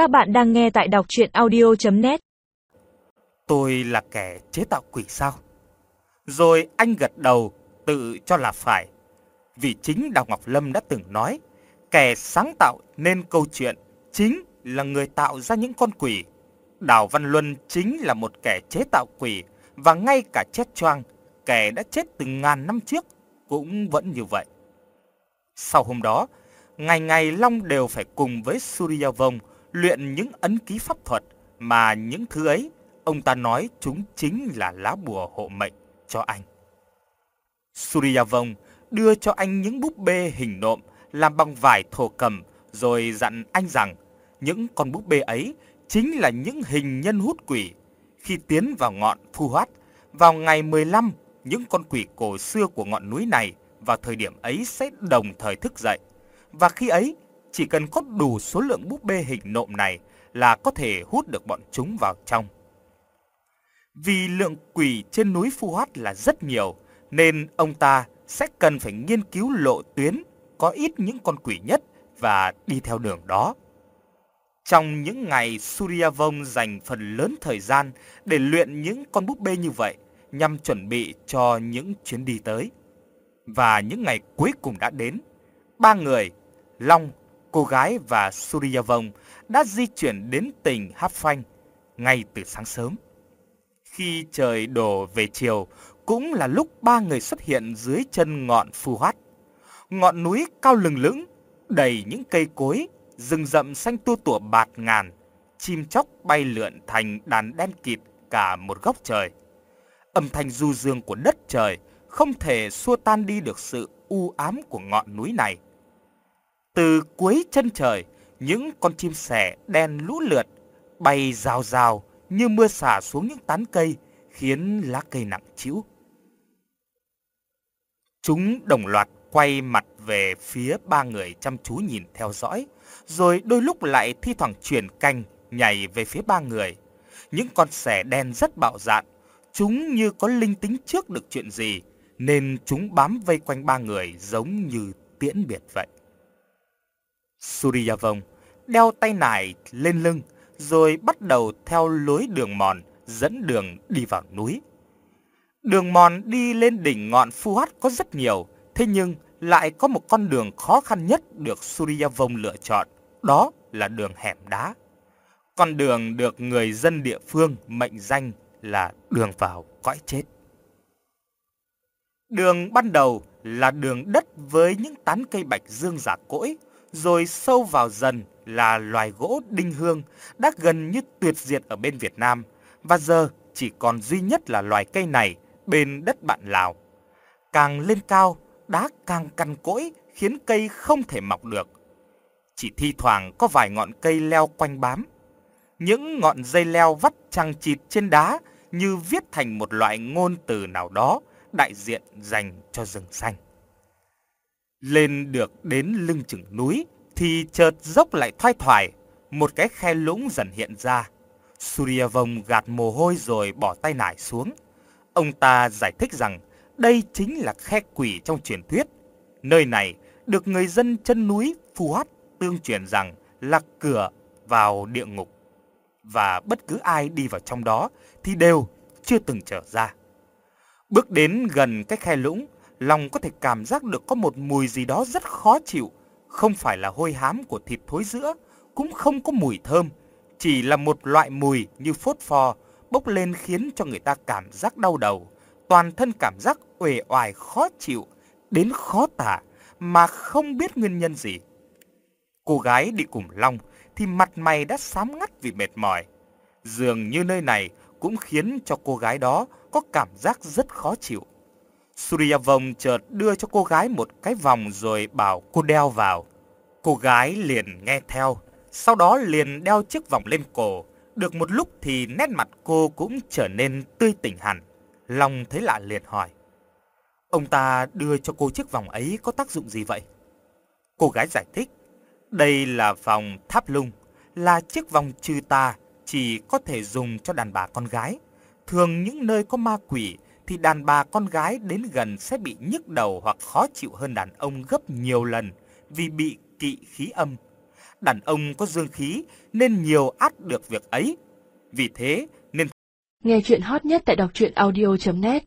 Các bạn đang nghe tại đọc chuyện audio.net Tôi là kẻ chế tạo quỷ sao? Rồi anh gật đầu, tự cho là phải. Vì chính Đào Ngọc Lâm đã từng nói, kẻ sáng tạo nên câu chuyện chính là người tạo ra những con quỷ. Đào Văn Luân chính là một kẻ chế tạo quỷ và ngay cả chết choang, kẻ đã chết từ ngàn năm trước cũng vẫn như vậy. Sau hôm đó, ngày ngày Long đều phải cùng với Surya Vong luyện những ấn ký pháp thuật mà những thứ ấy ông ta nói chúng chính là lá bùa hộ mệnh cho anh. Surya Vong đưa cho anh những búp bê hình nộm làm bằng vải thổ cầm rồi dặn anh rằng những con búp bê ấy chính là những hình nhân hút quỷ. Khi tiến vào ngọn Phu Hoát, vào ngày 15, những con quỷ cổ xưa của ngọn núi này vào thời điểm ấy sẽ đồng thời thức dậy. Và khi ấy, chỉ cần có đủ số lượng búp bê hình nộm này là có thể hút được bọn chúng vào trong. Vì lượng quỷ trên núi Phu Hoát là rất nhiều, nên ông ta sẽ cần phải nghiên cứu lộ tuyến có ít những con quỷ nhất và đi theo đường đó. Trong những ngày Surya Vong dành phần lớn thời gian để luyện những con búp bê như vậy nhằm chuẩn bị cho những chuyến đi tới. Và những ngày cuối cùng đã đến, ba người, Long, cô gái và Surya Vong đã di chuyển đến tỉnh Háp Phanh ngay từ sáng sớm. Khi trời đổ về chiều, cũng là lúc ba người xuất hiện dưới chân ngọn Phù Hoát. Ngọn núi cao lừng lững, đầy những cây cối, rừng rậm xanh tua tủa bạt ngàn, chim chóc bay lượn thành đàn đen kịt cả một góc trời. Âm thanh du dương của đất trời không thể xua tan đi được sự u ám của ngọn núi này. Từ cuối chân trời, những con chim sẻ đen lũ lượt bay rào rào như mưa xả xuống những tán cây, khiến lá cây nặng trĩu. Chúng đồng loạt quay mặt về phía ba người chăm chú nhìn theo dõi, rồi đôi lúc lại thi thoảng chuyển canh nhảy về phía ba người. Những con sẻ đen rất bạo dạn, chúng như có linh tính trước được chuyện gì, nên chúng bám vây quanh ba người giống như tiễn biệt vậy. Suryavong đeo tay nải lên lưng, rồi bắt đầu theo lối đường mòn dẫn đường đi vào núi. Đường mòn đi lên đỉnh ngọn Phu Hát có rất nhiều, thế nhưng lại có một con đường khó khăn nhất được Suryavong lựa chọn, đó là đường hẻm đá. Con đường được người dân địa phương mệnh danh là đường vào cõi chết. Đường ban đầu là đường đất với những tán cây bạch dương giả cỗi, rồi sâu vào dần là loài gỗ đinh hương đã gần như tuyệt diệt ở bên Việt Nam và giờ chỉ còn duy nhất là loài cây này bên đất bạn Lào. Càng lên cao, đá càng cằn cỗi khiến cây không thể mọc được. Chỉ thi thoảng có vài ngọn cây leo quanh bám. Những ngọn dây leo vắt chằng chịt trên đá như viết thành một loại ngôn từ nào đó đại diện dành cho rừng xanh. Lên được đến lưng chừng núi thì chợt dốc lại thoai thoải, một cái khe lũng dần hiện ra. Suryavong gạt mồ hôi rồi bỏ tay nải xuống. Ông ta giải thích rằng đây chính là khe quỷ trong truyền thuyết. Nơi này được người dân chân núi Phù Hát tương truyền rằng là cửa vào địa ngục. Và bất cứ ai đi vào trong đó thì đều chưa từng trở ra. Bước đến gần cái khe lũng, lòng có thể cảm giác được có một mùi gì đó rất khó chịu, không phải là hôi hám của thịt thối rữa, cũng không có mùi thơm, chỉ là một loại mùi như phốt pho bốc lên khiến cho người ta cảm giác đau đầu, toàn thân cảm giác uể oải khó chịu đến khó tả mà không biết nguyên nhân gì. Cô gái đi cùng Long thì mặt mày đã xám ngắt vì mệt mỏi. Dường như nơi này cũng khiến cho cô gái đó có cảm giác rất khó chịu. Suryavong chợt đưa cho cô gái một cái vòng rồi bảo cô đeo vào. Cô gái liền nghe theo, sau đó liền đeo chiếc vòng lên cổ. Được một lúc thì nét mặt cô cũng trở nên tươi tỉnh hẳn. Long thấy lạ liền hỏi. Ông ta đưa cho cô chiếc vòng ấy có tác dụng gì vậy? Cô gái giải thích. Đây là vòng tháp lung, là chiếc vòng trừ tà, chỉ có thể dùng cho đàn bà con gái. Thường những nơi có ma quỷ thì đàn bà con gái đến gần sẽ bị nhức đầu hoặc khó chịu hơn đàn ông gấp nhiều lần vì bị kỵ khí âm. Đàn ông có dương khí nên nhiều át được việc ấy. Vì thế nên Nghe chuyện hot nhất tại đọc truyện audio net